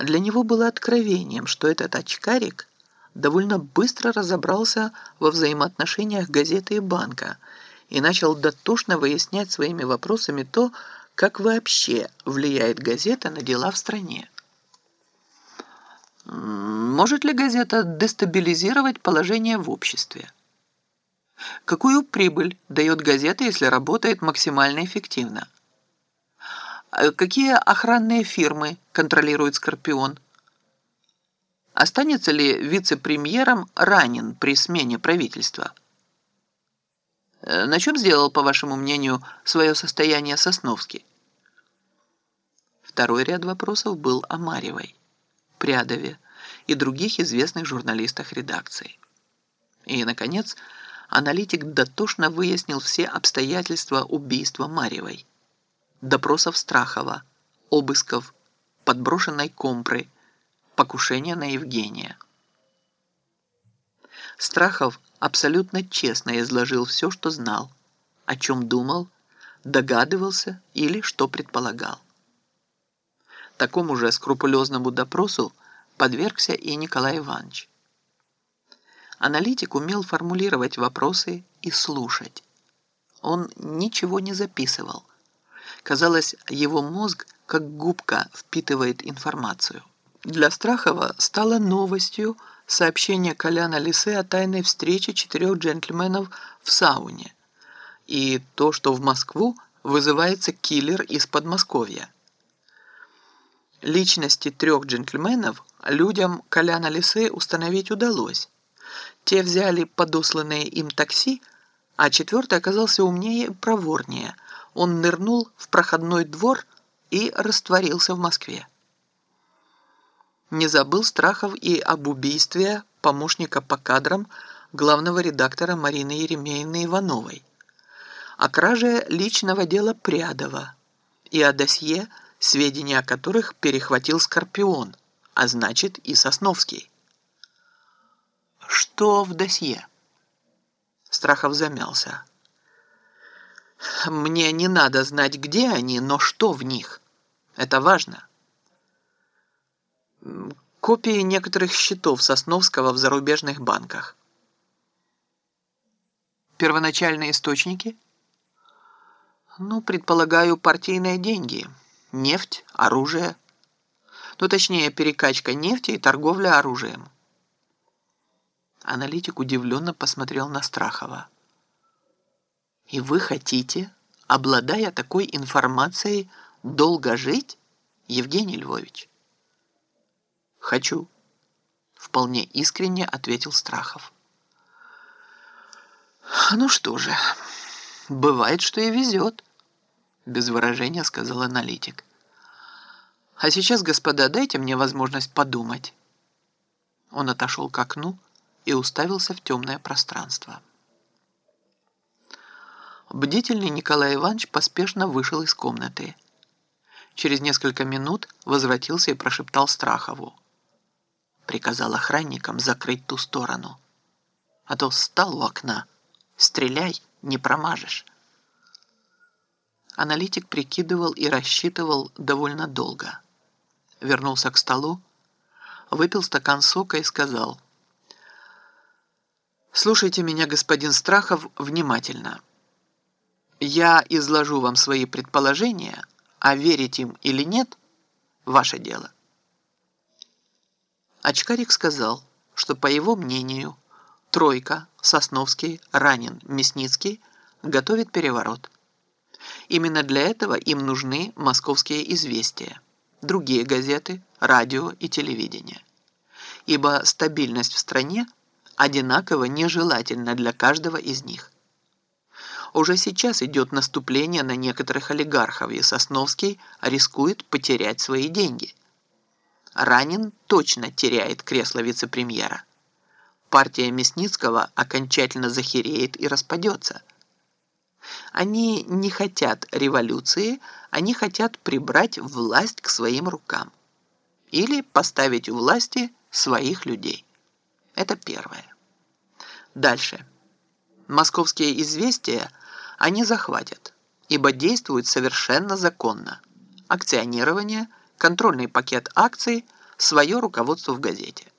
Для него было откровением, что этот очкарик довольно быстро разобрался во взаимоотношениях газеты и банка и начал дотошно выяснять своими вопросами то, как вообще влияет газета на дела в стране. Может ли газета дестабилизировать положение в обществе? Какую прибыль дает газета, если работает максимально эффективно? А какие охранные фирмы контролирует «Скорпион»? Останется ли вице-премьером ранен при смене правительства? Э, на чем сделал, по вашему мнению, свое состояние Сосновский? Второй ряд вопросов был о Марьевой, Прядове и других известных журналистах редакции. И, наконец, аналитик дотошно выяснил все обстоятельства убийства Марьевой допросов Страхова, обысков, подброшенной компры, покушения на Евгения. Страхов абсолютно честно изложил все, что знал, о чем думал, догадывался или что предполагал. Такому же скрупулезному допросу подвергся и Николай Иванович. Аналитик умел формулировать вопросы и слушать. Он ничего не записывал, Казалось, его мозг, как губка, впитывает информацию. Для Страхова стало новостью сообщение Коляна Лисы о тайной встрече четырех джентльменов в сауне и то, что в Москву вызывается киллер из Подмосковья. Личности трех джентльменов людям Коляна Лисы установить удалось. Те взяли подосланные им такси, а четвертый оказался умнее и проворнее – он нырнул в проходной двор и растворился в Москве. Не забыл Страхов и об убийстве помощника по кадрам главного редактора Марины Еремеевны Ивановой, о краже личного дела Прядова и о досье, сведения о которых перехватил Скорпион, а значит и Сосновский. Что в досье? Страхов замялся. Мне не надо знать, где они, но что в них. Это важно. Копии некоторых счетов Сосновского в зарубежных банках. Первоначальные источники? Ну, предполагаю, партийные деньги. Нефть, оружие. Ну, точнее, перекачка нефти и торговля оружием. Аналитик удивленно посмотрел на Страхова. И вы хотите, обладая такой информацией, долго жить, Евгений Львович? Хочу, вполне искренне ответил Страхов. Ну что же, бывает, что и везет, без выражения сказал аналитик. А сейчас, господа, дайте мне возможность подумать. Он отошел к окну и уставился в темное пространство. Бдительный Николай Иванович поспешно вышел из комнаты. Через несколько минут возвратился и прошептал Страхову. Приказал охранникам закрыть ту сторону. А то встал у окна. Стреляй, не промажешь. Аналитик прикидывал и рассчитывал довольно долго. Вернулся к столу, выпил стакан сока и сказал. «Слушайте меня, господин Страхов, внимательно». Я изложу вам свои предположения, а верить им или нет – ваше дело. Очкарик сказал, что, по его мнению, Тройка, Сосновский, Ранин, Мясницкий готовит переворот. Именно для этого им нужны московские известия, другие газеты, радио и телевидение. Ибо стабильность в стране одинаково нежелательна для каждого из них – уже сейчас идет наступление на некоторых олигархов, и Сосновский рискует потерять свои деньги. Ранин точно теряет кресло вице-премьера. Партия Мясницкого окончательно захереет и распадется. Они не хотят революции, они хотят прибрать власть к своим рукам. Или поставить у власти своих людей. Это первое. Дальше. Московские известия – они захватят, ибо действуют совершенно законно. Акционирование, контрольный пакет акций, свое руководство в газете.